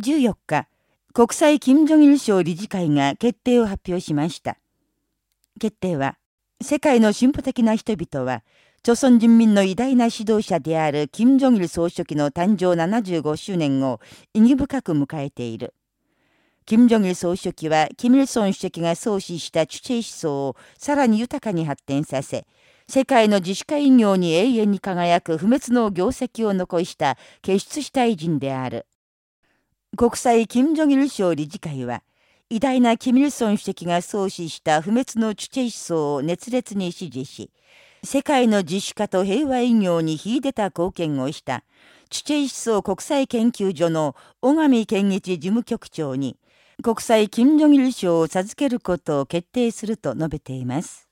14日、国際金正日賞理事会が決定を発表しました。決定は、世界の進歩的な人々は、朝鮮人民の偉大な指導者である金正日総書記の誕生75周年を意義深く迎えている。金正日総書記は、金日成主席が創始した主治思想をさらに豊かに発展させ、世界の自主化営業に永遠に輝く不滅の業績を残した傑出した偉人である。国際金正日賞理事会は、偉大な金日成主席が創始した不滅の主治思想を熱烈に支持し、世界の自主化と平和営業に秀でた貢献をした、チュチェイ思想国際研究所の小上健一事務局長に、国際金正日賞を授けることを決定すると述べています。